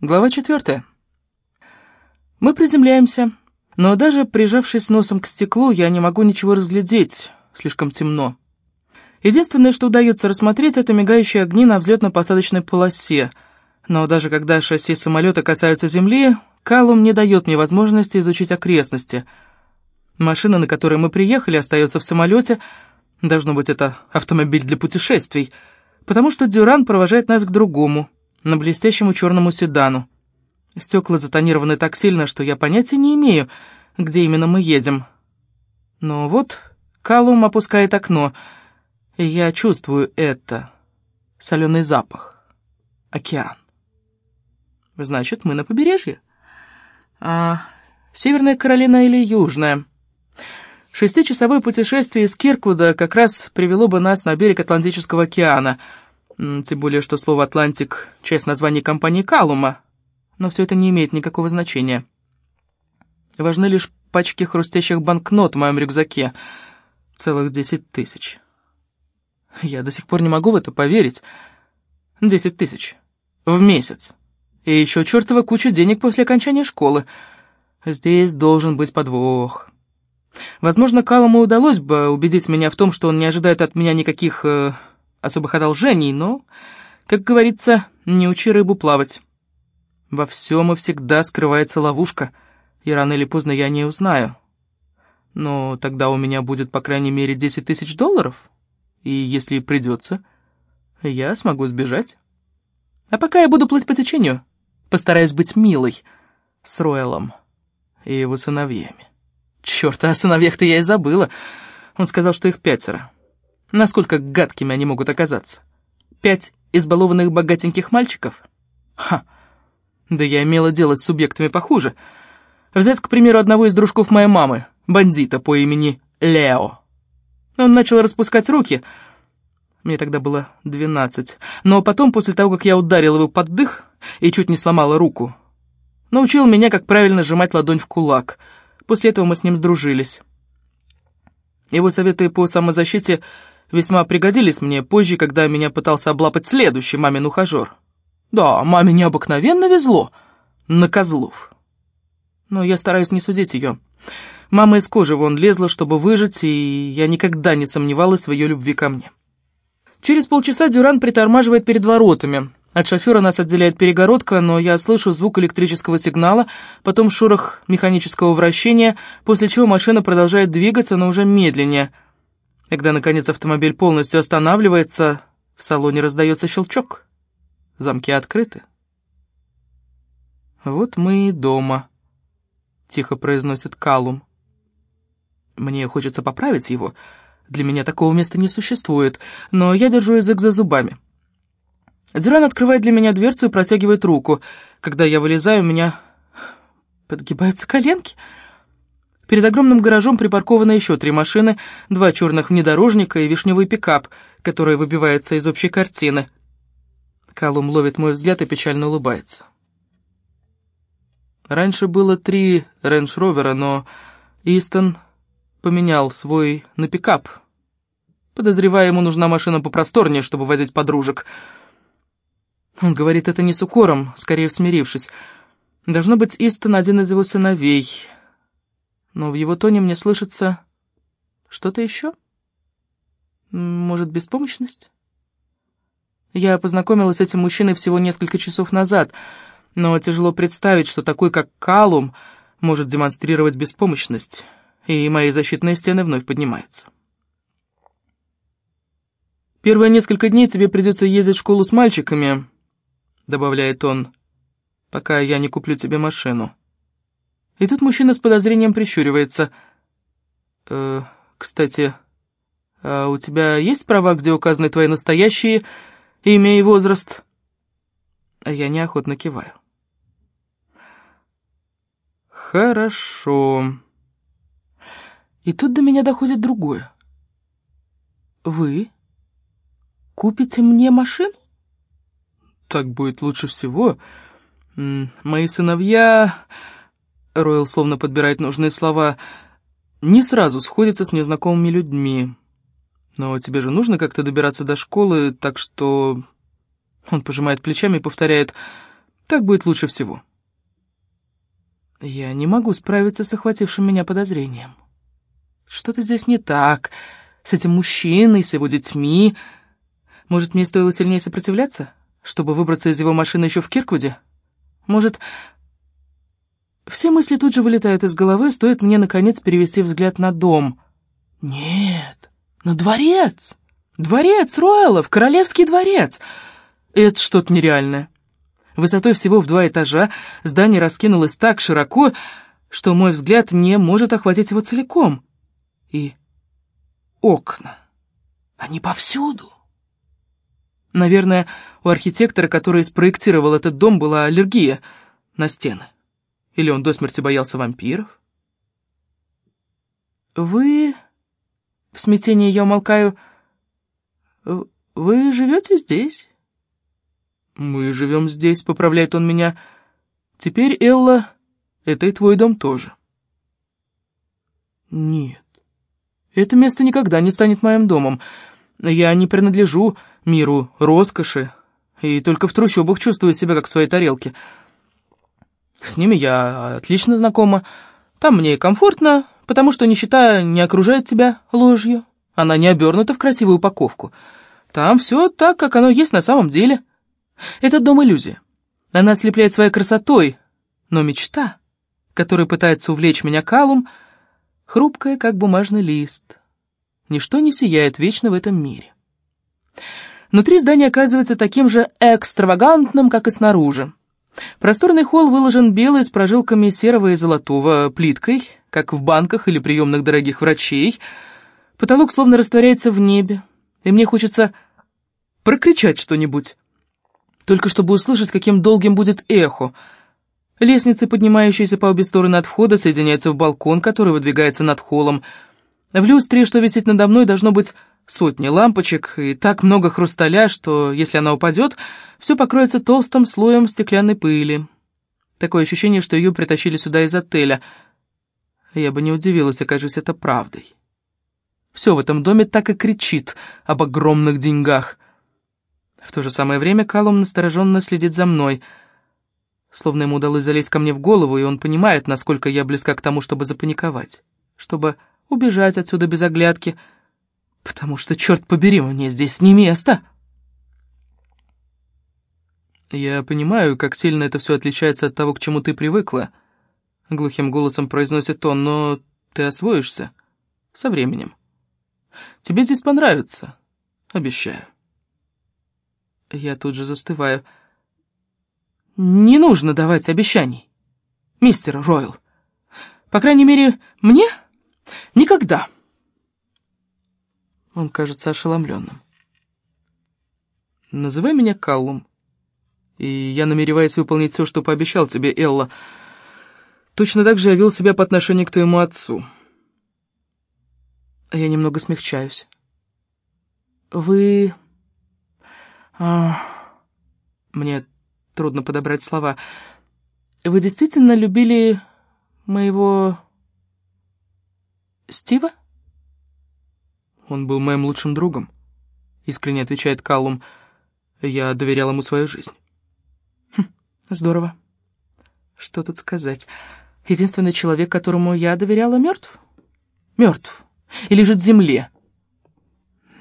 Глава четвертая. Мы приземляемся, но даже прижавшись носом к стеклу, я не могу ничего разглядеть, слишком темно. Единственное, что удается рассмотреть, это мигающие огни на взлетно-посадочной полосе. Но даже когда шасси самолета касаются земли, Калум не дает мне возможности изучить окрестности. Машина, на которой мы приехали, остается в самолете. Должно быть, это автомобиль для путешествий, потому что Дюран провожает нас к другому — на блестящему черному седану. Стекла затонированы так сильно, что я понятия не имею, где именно мы едем. Но вот Калум опускает окно, и я чувствую это. Соленый запах. Океан. Значит, мы на побережье. А Северная Каролина или Южная? Шестичасовое путешествие из Кирквуда как раз привело бы нас на берег Атлантического океана — тем более, что слово «Атлантик» — часть названия компании «Калума». Но все это не имеет никакого значения. Важны лишь пачки хрустящих банкнот в моем рюкзаке. Целых десять тысяч. Я до сих пор не могу в это поверить. Десять тысяч. В месяц. И еще чертова куча денег после окончания школы. Здесь должен быть подвох. Возможно, Калуму удалось бы убедить меня в том, что он не ожидает от меня никаких... Э, особых одолжений, но, как говорится, не учи рыбу плавать. Во всем и всегда скрывается ловушка, и рано или поздно я не узнаю. Но тогда у меня будет, по крайней мере, 10 тысяч долларов, и если придется, я смогу сбежать. А пока я буду плыть по течению, постараюсь быть милой с Ройлом и его сыновьями. Черт, о сыновьях-то я и забыла. Он сказал, что их пятеро. Насколько гадкими они могут оказаться? Пять избалованных богатеньких мальчиков? Ха! Да я имела дело с субъектами похуже. Взять, к примеру, одного из дружков моей мамы, бандита по имени Лео. Он начал распускать руки. Мне тогда было двенадцать. Но потом, после того, как я ударил его под дых и чуть не сломала руку, научил меня, как правильно сжимать ладонь в кулак. После этого мы с ним сдружились. Его советы по самозащите весьма пригодились мне позже, когда меня пытался облапать следующий мамин ухажер. Да, маме необыкновенно везло на козлов. Но я стараюсь не судить ее. Мама из кожи вон лезла, чтобы выжить, и я никогда не сомневалась в ее любви ко мне. Через полчаса Дюран притормаживает перед воротами. От шофера нас отделяет перегородка, но я слышу звук электрического сигнала, потом шорох механического вращения, после чего машина продолжает двигаться, но уже медленнее — когда, наконец, автомобиль полностью останавливается, в салоне раздается щелчок. Замки открыты. «Вот мы и дома», — тихо произносит Калум. Мне хочется поправить его. Для меня такого места не существует, но я держу язык за зубами. Дюран открывает для меня дверцу и протягивает руку. Когда я вылезаю, у меня подгибаются коленки — Перед огромным гаражом припаркованы еще три машины, два черных внедорожника и вишневый пикап, который выбивается из общей картины. Калум ловит мой взгляд и печально улыбается. Раньше было три рейндж-ровера, но Истон поменял свой на пикап. Подозревая, ему нужна машина попросторнее, чтобы возить подружек. Он говорит это не с укором, скорее смирившись. Должно быть, Истон один из его сыновей — но в его тоне мне слышится что-то еще? Может, беспомощность? Я познакомилась с этим мужчиной всего несколько часов назад, но тяжело представить, что такой, как Калум, может демонстрировать беспомощность, и мои защитные стены вновь поднимаются. «Первые несколько дней тебе придется ездить в школу с мальчиками», — добавляет он, — «пока я не куплю тебе машину». И тут мужчина с подозрением прищуривается. «Э, «Кстати, а у тебя есть права, где указаны твои настоящие имя и возраст?» А я неохотно киваю. «Хорошо». И тут до меня доходит другое. «Вы купите мне машину?» «Так будет лучше всего. Мои сыновья...» Ройл словно подбирает нужные слова, не сразу сходится с незнакомыми людьми. Но тебе же нужно как-то добираться до школы, так что... Он пожимает плечами и повторяет, Так будет лучше всего. Я не могу справиться с охватившим меня подозрением. Что-то здесь не так. С этим мужчиной, с его детьми. Может, мне стоило сильнее сопротивляться, чтобы выбраться из его машины еще в Кирквуде? Может... Все мысли тут же вылетают из головы, стоит мне, наконец, перевести взгляд на дом. Нет, на дворец. Дворец Ройлов, королевский дворец. Это что-то нереальное. Высотой всего в два этажа здание раскинулось так широко, что мой взгляд не может охватить его целиком. И окна. Они повсюду. Наверное, у архитектора, который спроектировал этот дом, была аллергия на стены. Или он до смерти боялся вампиров? «Вы...» В смятении я умолкаю. «Вы живете здесь?» «Мы живем здесь», — поправляет он меня. «Теперь, Элла, это и твой дом тоже». «Нет, это место никогда не станет моим домом. Я не принадлежу миру роскоши, и только в трущобах чувствую себя как в своей тарелке». С ними я отлично знакома. Там мне комфортно, потому что нищета не окружает тебя ложью. Она не обернута в красивую упаковку. Там все так, как оно есть на самом деле. Этот дом иллюзия. Она ослепляет своей красотой, но мечта, которая пытается увлечь меня калум, хрупкая, как бумажный лист. Ничто не сияет вечно в этом мире. Внутри здание оказывается таким же экстравагантным, как и снаружи. Просторный холл выложен белой с прожилками серого и золотого плиткой, как в банках или приемных дорогих врачей. Потолок словно растворяется в небе, и мне хочется прокричать что-нибудь, только чтобы услышать, каким долгим будет эхо. Лестницы, поднимающиеся по обе стороны от входа, соединяются в балкон, который выдвигается над холлом. В люстре, что висит надо мной, должно быть сотни лампочек и так много хрусталя, что, если она упадет, все покроется толстым слоем стеклянной пыли. Такое ощущение, что ее притащили сюда из отеля. Я бы не удивилась, окажись это правдой. Все в этом доме так и кричит об огромных деньгах. В то же самое время Калум настороженно следит за мной. Словно ему удалось залезть ко мне в голову, и он понимает, насколько я близка к тому, чтобы запаниковать, чтобы убежать отсюда без оглядки — потому что, черт побери, мне здесь не место. «Я понимаю, как сильно это все отличается от того, к чему ты привыкла», — глухим голосом произносит он, «но ты освоишься со временем. Тебе здесь понравится, обещаю». Я тут же застываю. «Не нужно давать обещаний, мистер Ройл. По крайней мере, мне никогда». Он кажется ошеломленным. «Называй меня Каллум, и я намереваюсь выполнить все, что пообещал тебе, Элла. Точно так же я вел себя по отношению к твоему отцу». Я немного смягчаюсь. «Вы...» а... Мне трудно подобрать слова. «Вы действительно любили моего... Стива?» Он был моим лучшим другом», — искренне отвечает Каллум. «Я доверял ему свою жизнь». Хм, «Здорово. Что тут сказать? Единственный человек, которому я доверяла, мертв? Мертв. И лежит в земле».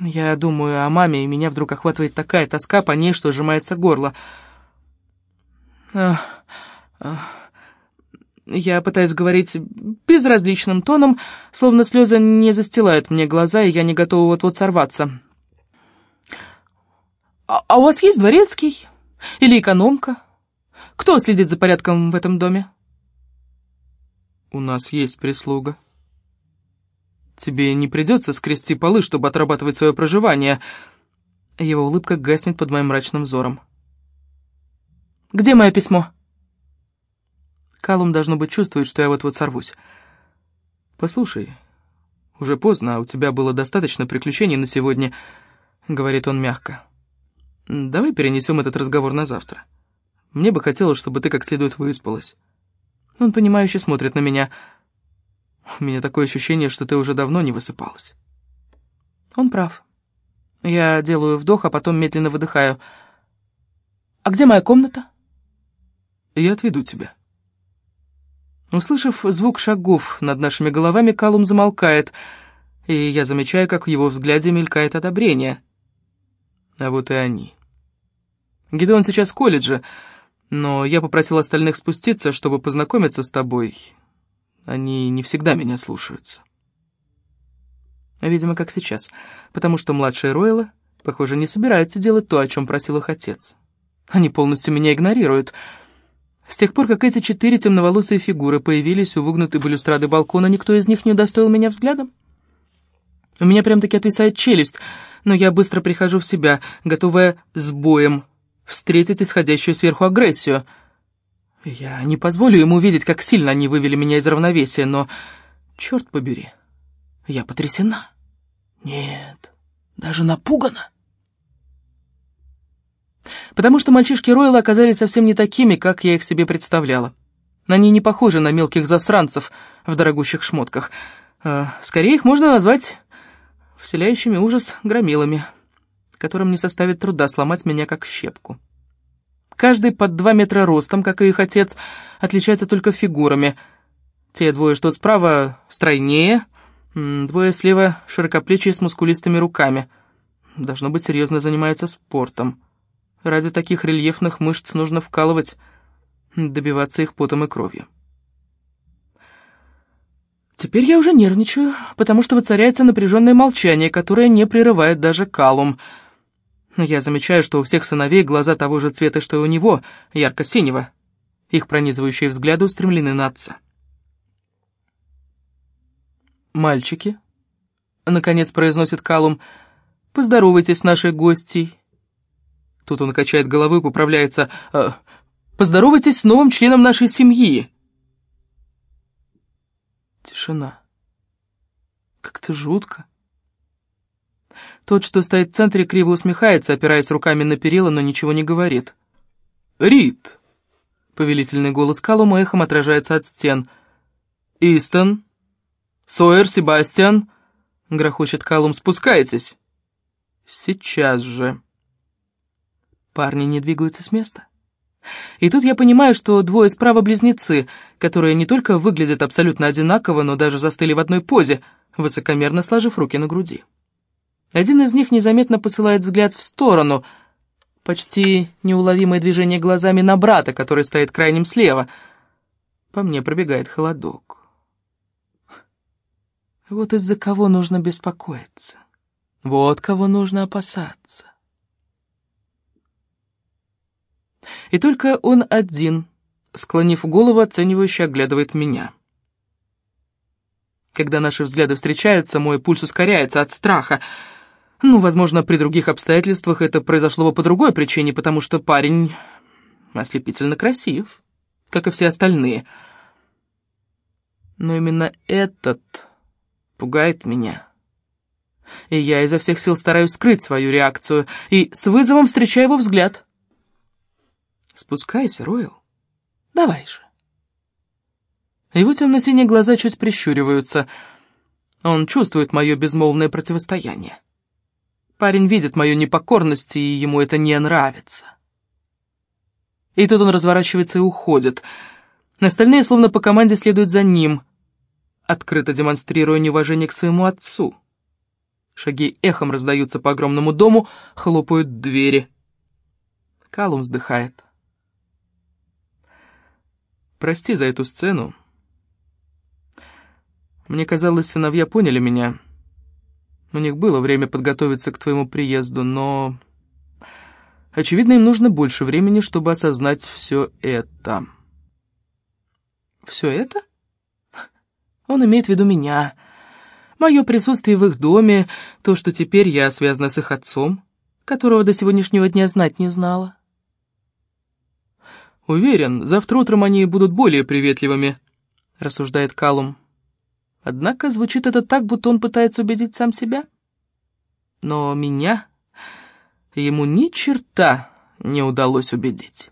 Я думаю о маме, и меня вдруг охватывает такая тоска по ней, что сжимается горло. Ах, ах. Я пытаюсь говорить безразличным тоном, словно слезы не застилают мне глаза, и я не готова вот-вот сорваться. А, «А у вас есть дворецкий? Или экономка? Кто следит за порядком в этом доме?» «У нас есть прислуга. Тебе не придется скрести полы, чтобы отрабатывать свое проживание». Его улыбка гаснет под моим мрачным взором. «Где мое письмо?» Калум, должно быть, чувствует, что я вот-вот сорвусь. «Послушай, уже поздно, а у тебя было достаточно приключений на сегодня», — говорит он мягко. «Давай перенесем этот разговор на завтра. Мне бы хотелось, чтобы ты как следует выспалась». Он понимающе смотрит на меня. У меня такое ощущение, что ты уже давно не высыпалась. Он прав. Я делаю вдох, а потом медленно выдыхаю. «А где моя комната?» Я отведу тебя». Услышав звук шагов над нашими головами, Калум замолкает, и я замечаю, как в его взгляде мелькает одобрение. А вот и они. Гидеон сейчас в колледже, но я попросил остальных спуститься, чтобы познакомиться с тобой. Они не всегда меня слушаются. Видимо, как сейчас, потому что младшая Ройла, похоже, не собирается делать то, о чем просил их отец. Они полностью меня игнорируют. С тех пор, как эти четыре темноволосые фигуры появились у выгнутой балюстрады балкона, никто из них не удостоил меня взглядом. У меня прям-таки отвисает челюсть, но я быстро прихожу в себя, готовая с боем встретить исходящую сверху агрессию. Я не позволю ему увидеть, как сильно они вывели меня из равновесия, но, черт побери, я потрясена. Нет, даже напугана. Потому что мальчишки Ройла оказались совсем не такими, как я их себе представляла. Они не похожи на мелких засранцев в дорогущих шмотках. А, скорее их можно назвать вселяющими ужас громилами, которым не составит труда сломать меня как щепку. Каждый под два метра ростом, как и их отец, отличается только фигурами. Те двое, что справа, стройнее, двое слева широкоплечие с мускулистыми руками. Должно быть, серьезно занимаются спортом. Ради таких рельефных мышц нужно вкалывать, добиваться их потом и кровью. Теперь я уже нервничаю, потому что воцаряется напряженное молчание, которое не прерывает даже Калум. Я замечаю, что у всех сыновей глаза того же цвета, что и у него, ярко-синего. Их пронизывающие взгляды устремлены на отца. «Мальчики», — наконец произносит Калум, — «поздоровайтесь с нашей гостьей». Тут он качает головой поправляется. «Э, «Поздоровайтесь с новым членом нашей семьи». Тишина. Как-то жутко. Тот, что стоит в центре, криво усмехается, опираясь руками на перила, но ничего не говорит. «Рит!» — повелительный голос Калума эхом отражается от стен. «Истон! Сойер, Себастьян!» — грохочет Калум. «Спускайтесь!» «Сейчас же!» Парни не двигаются с места. И тут я понимаю, что двое справа близнецы, которые не только выглядят абсолютно одинаково, но даже застыли в одной позе, высокомерно сложив руки на груди. Один из них незаметно посылает взгляд в сторону, почти неуловимое движение глазами на брата, который стоит крайним слева. По мне пробегает холодок. Вот из-за кого нужно беспокоиться. Вот кого нужно опасаться. И только он один, склонив голову, оценивающе оглядывает меня. Когда наши взгляды встречаются, мой пульс ускоряется от страха. Ну, возможно, при других обстоятельствах это произошло бы по другой причине, потому что парень ослепительно красив, как и все остальные. Но именно этот пугает меня. И я изо всех сил стараюсь скрыть свою реакцию, и с вызовом встречаю его взгляд. Спускайся, Ройл. Давай же. Его темно-синие глаза чуть прищуриваются. Он чувствует мое безмолвное противостояние. Парень видит мою непокорность, и ему это не нравится. И тут он разворачивается и уходит. Остальные, словно по команде, следуют за ним, открыто демонстрируя неуважение к своему отцу. Шаги эхом раздаются по огромному дому, хлопают двери. Калум вздыхает. Прости за эту сцену. Мне казалось, сыновья поняли меня. У них было время подготовиться к твоему приезду, но... Очевидно, им нужно больше времени, чтобы осознать все это. Все это? Он имеет в виду меня. Мое присутствие в их доме, то, что теперь я связана с их отцом, которого до сегодняшнего дня знать не знала. «Уверен, завтра утром они будут более приветливыми», — рассуждает Калум. Однако звучит это так, будто он пытается убедить сам себя. Но меня ему ни черта не удалось убедить.